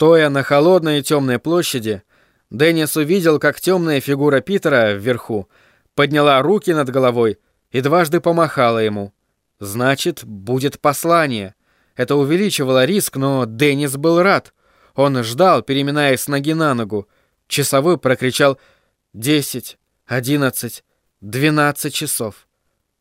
Стоя на холодной и темной площади, Деннис увидел, как темная фигура Питера вверху подняла руки над головой и дважды помахала ему. Значит, будет послание. Это увеличивало риск, но Деннис был рад. Он ждал, переминаясь с ноги на ногу. Часовой прокричал «Десять, одиннадцать, двенадцать часов».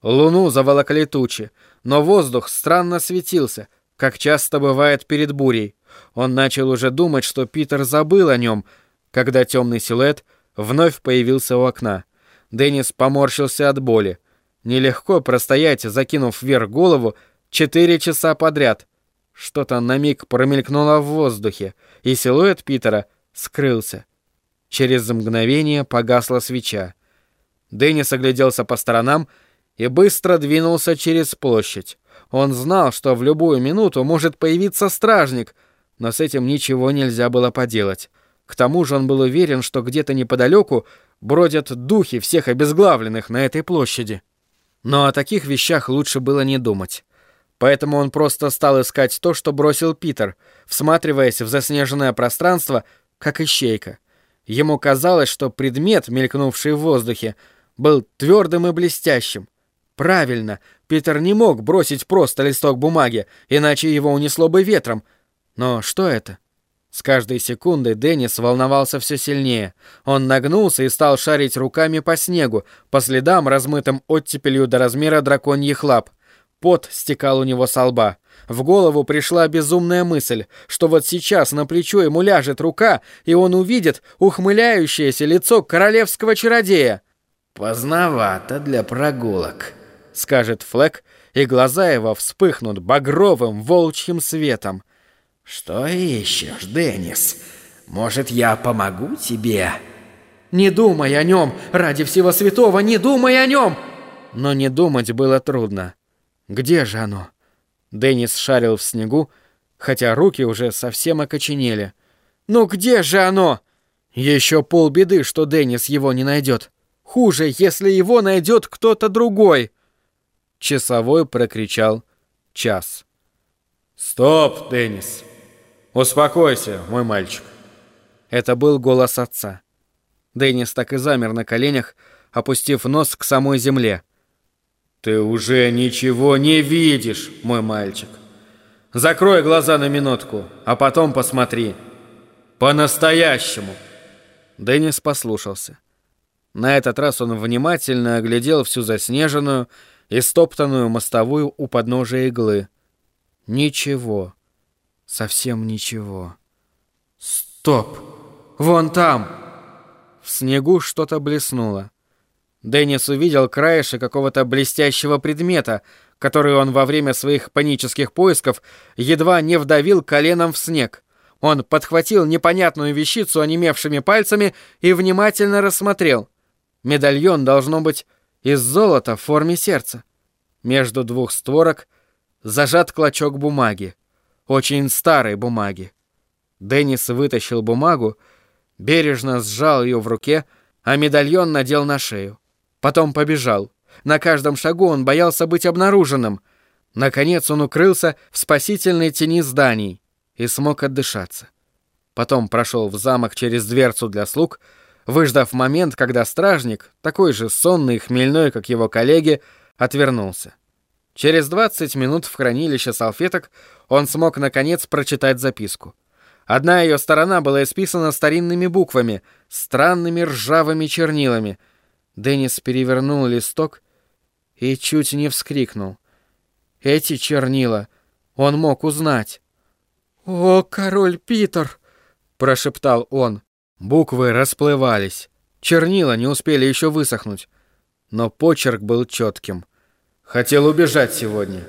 Луну заволокли тучи, но воздух странно светился, как часто бывает перед бурей. Он начал уже думать, что Питер забыл о нем, когда темный силуэт вновь появился у окна. Деннис поморщился от боли. Нелегко простоять, закинув вверх голову, четыре часа подряд. Что-то на миг промелькнуло в воздухе, и силуэт Питера скрылся. Через мгновение погасла свеча. Деннис огляделся по сторонам и быстро двинулся через площадь. Он знал, что в любую минуту может появиться стражник, но с этим ничего нельзя было поделать. К тому же он был уверен, что где-то неподалеку бродят духи всех обезглавленных на этой площади. Но о таких вещах лучше было не думать. Поэтому он просто стал искать то, что бросил Питер, всматриваясь в заснеженное пространство, как ищейка. Ему казалось, что предмет, мелькнувший в воздухе, был твердым и блестящим. Правильно, Питер не мог бросить просто листок бумаги, иначе его унесло бы ветром. Но что это? С каждой секундой Деннис волновался все сильнее. Он нагнулся и стал шарить руками по снегу, по следам, размытым оттепелью до размера драконьих лап. Пот стекал у него со лба. В голову пришла безумная мысль, что вот сейчас на плечо ему ляжет рука, и он увидит ухмыляющееся лицо королевского чародея. «Поздновато для прогулок», — скажет Флэк, и глаза его вспыхнут багровым волчьим светом. «Что ищешь, Деннис? Может, я помогу тебе?» «Не думай о нем! Ради всего святого, не думай о нем!» Но не думать было трудно. Где же оно? Деннис шарил в снегу, хотя руки уже совсем окоченели. «Ну где же оно?» Еще полбеды, что Деннис его не найдет. Хуже, если его найдет кто-то другой. Часовой прокричал «Час». «Стоп, Деннис!» «Успокойся, мой мальчик». Это был голос отца. Деннис так и замер на коленях, опустив нос к самой земле. «Ты уже ничего не видишь, мой мальчик. Закрой глаза на минутку, а потом посмотри. По-настоящему». Деннис послушался. На этот раз он внимательно оглядел всю заснеженную и стоптанную мостовую у подножия иглы. Ничего. Совсем ничего. Стоп! Вон там! В снегу что-то блеснуло. Деннис увидел краешек какого-то блестящего предмета, который он во время своих панических поисков едва не вдавил коленом в снег. Он подхватил непонятную вещицу онемевшими пальцами и внимательно рассмотрел. Медальон должно быть из золота в форме сердца. Между двух створок зажат клочок бумаги очень старой бумаги. Деннис вытащил бумагу, бережно сжал ее в руке, а медальон надел на шею. Потом побежал. На каждом шагу он боялся быть обнаруженным. Наконец он укрылся в спасительной тени зданий и смог отдышаться. Потом прошел в замок через дверцу для слуг, выждав момент, когда стражник, такой же сонный и хмельной, как его коллеги, отвернулся. Через 20 минут в хранилище салфеток он смог наконец прочитать записку. Одна ее сторона была исписана старинными буквами, странными ржавыми чернилами. Деннис перевернул листок и чуть не вскрикнул. Эти чернила он мог узнать. «О, король Питер!» — прошептал он. Буквы расплывались. Чернила не успели еще высохнуть. Но почерк был четким. Хотел убежать сегодня.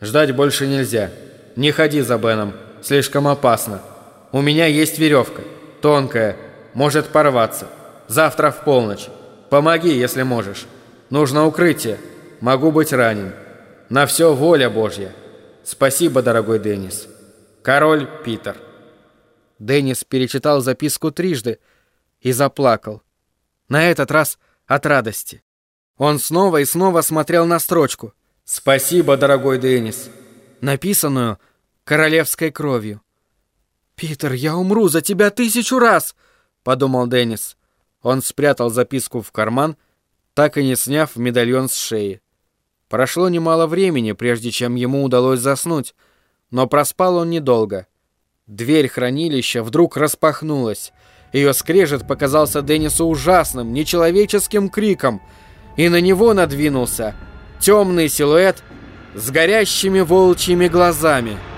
Ждать больше нельзя. Не ходи за Беном, слишком опасно. У меня есть веревка, тонкая, может порваться. Завтра в полночь. Помоги, если можешь. Нужно укрытие. Могу быть ранен. На все воля Божья. Спасибо, дорогой Деннис. Король Питер. Деннис перечитал записку трижды и заплакал. На этот раз от радости. Он снова и снова смотрел на строчку. «Спасибо, дорогой Деннис», написанную королевской кровью. «Питер, я умру за тебя тысячу раз!» — подумал Деннис. Он спрятал записку в карман, так и не сняв медальон с шеи. Прошло немало времени, прежде чем ему удалось заснуть, но проспал он недолго. Дверь хранилища вдруг распахнулась. Ее скрежет показался Деннису ужасным, нечеловеческим криком, и на него надвинулся темный силуэт с горящими волчьими глазами —